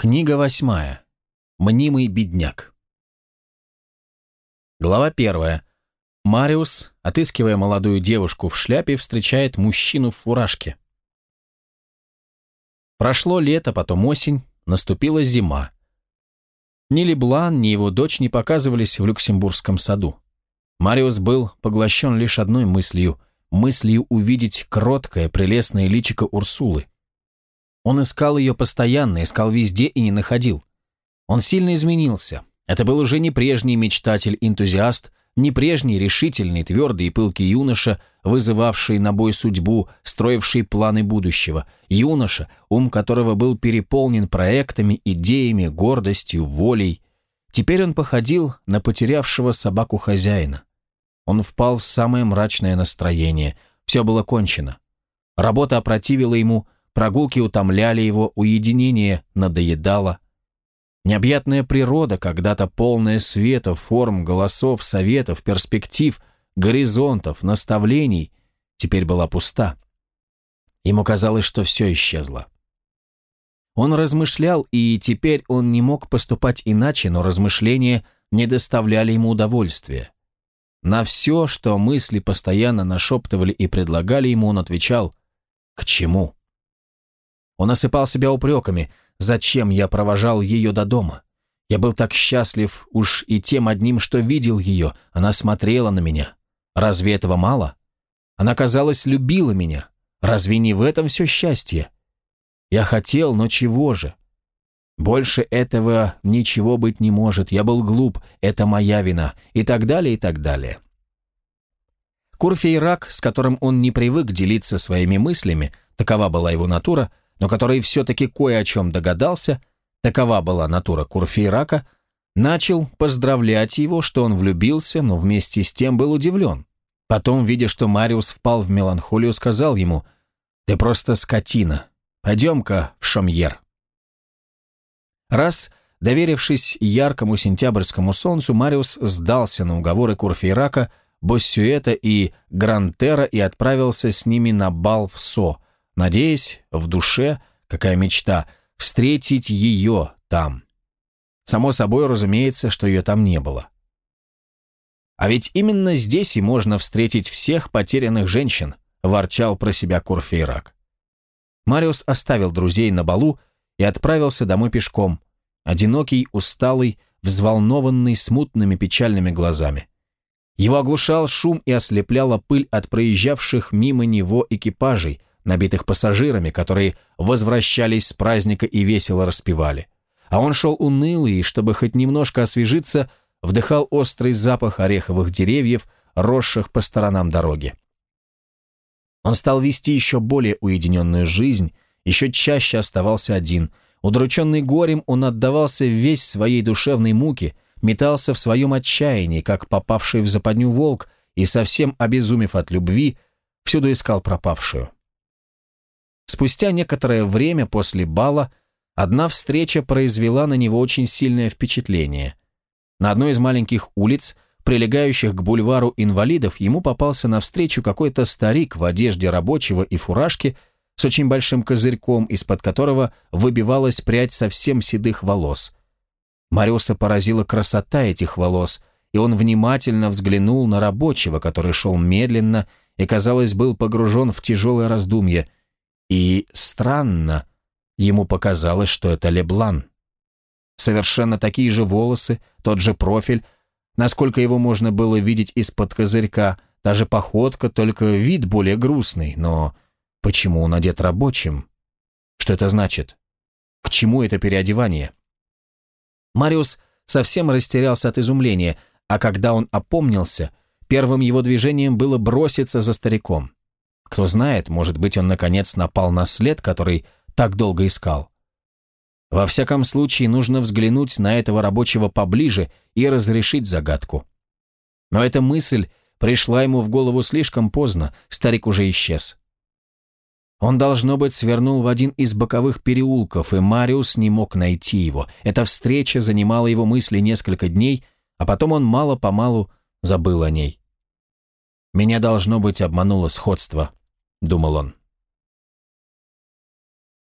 Книга восьмая. Мнимый бедняк. Глава первая. Мариус, отыскивая молодую девушку в шляпе, встречает мужчину в фуражке. Прошло лето, потом осень, наступила зима. Ни Леблан, ни его дочь не показывались в Люксембургском саду. Мариус был поглощен лишь одной мыслью, мыслью увидеть кроткое, прелестное личико Урсулы. Он искал ее постоянно, искал везде и не находил. Он сильно изменился. Это был уже не прежний мечтатель-энтузиаст, не прежний решительный, твердый и пылкий юноша, вызывавший на бой судьбу, строивший планы будущего. Юноша, ум которого был переполнен проектами, идеями, гордостью, волей. Теперь он походил на потерявшего собаку хозяина. Он впал в самое мрачное настроение. Все было кончено. Работа опротивила ему, прогулки утомляли его, уединение надоедало. Необъятная природа, когда-то полная света, форм, голосов, советов, перспектив, горизонтов, наставлений, теперь была пуста. Ему казалось, что все исчезло. Он размышлял, и теперь он не мог поступать иначе, но размышления не доставляли ему удовольствия. На все, что мысли постоянно нашептывали и предлагали ему, он отвечал «К чему?». Он осыпал себя упреками, зачем я провожал ее до дома. Я был так счастлив уж и тем одним, что видел ее, она смотрела на меня. Разве этого мало? Она, казалось, любила меня. Разве не в этом все счастье? Я хотел, но чего же? Больше этого ничего быть не может, я был глуп, это моя вина, и так далее, и так далее. Курфейрак, с которым он не привык делиться своими мыслями, такова была его натура, но который все-таки кое о чем догадался, такова была натура Курфейрака, начал поздравлять его, что он влюбился, но вместе с тем был удивлен. Потом, видя, что Мариус впал в меланхолию, сказал ему, «Ты просто скотина. Пойдем-ка в Шомьер». Раз, доверившись яркому сентябрьскому солнцу, Мариус сдался на уговоры Курфейрака, Боссюэта и Грантера и отправился с ними на бал в Со – надеясь в душе, какая мечта, встретить ее там. Само собой, разумеется, что ее там не было. А ведь именно здесь и можно встретить всех потерянных женщин, ворчал про себя Курфейрак. Мариус оставил друзей на балу и отправился домой пешком, одинокий, усталый, взволнованный смутными печальными глазами. Его оглушал шум и ослепляла пыль от проезжавших мимо него экипажей, набитых пассажирами, которые возвращались с праздника и весело распевали. А он шел унылый и, чтобы хоть немножко освежиться, вдыхал острый запах ореховых деревьев, росших по сторонам дороги. Он стал вести еще более уединенную жизнь, еще чаще оставался один. Удрученный горем, он отдавался весь своей душевной муке, метался в своем отчаянии, как попавший в западню волк, и, совсем обезумев от любви, всюду искал пропавшую. Спустя некоторое время после бала одна встреча произвела на него очень сильное впечатление. На одной из маленьких улиц, прилегающих к бульвару инвалидов, ему попался навстречу какой-то старик в одежде рабочего и фуражке с очень большим козырьком, из-под которого выбивалась прядь совсем седых волос. Мариуса поразила красота этих волос, и он внимательно взглянул на рабочего, который шел медленно и, казалось, был погружен в тяжелое раздумье – и странно, ему показалось, что это Леблан. Совершенно такие же волосы, тот же профиль, насколько его можно было видеть из-под козырька, та же походка, только вид более грустный, но почему он одет рабочим? Что это значит? К чему это переодевание? Мариус совсем растерялся от изумления, а когда он опомнился, первым его движением было броситься за стариком. Кто знает, может быть, он наконец напал на след, который так долго искал. Во всяком случае, нужно взглянуть на этого рабочего поближе и разрешить загадку. Но эта мысль пришла ему в голову слишком поздно, старик уже исчез. Он, должно быть, свернул в один из боковых переулков, и Мариус не мог найти его. Эта встреча занимала его мысли несколько дней, а потом он мало-помалу забыл о ней. Меня, должно быть, обмануло сходство. — думал он.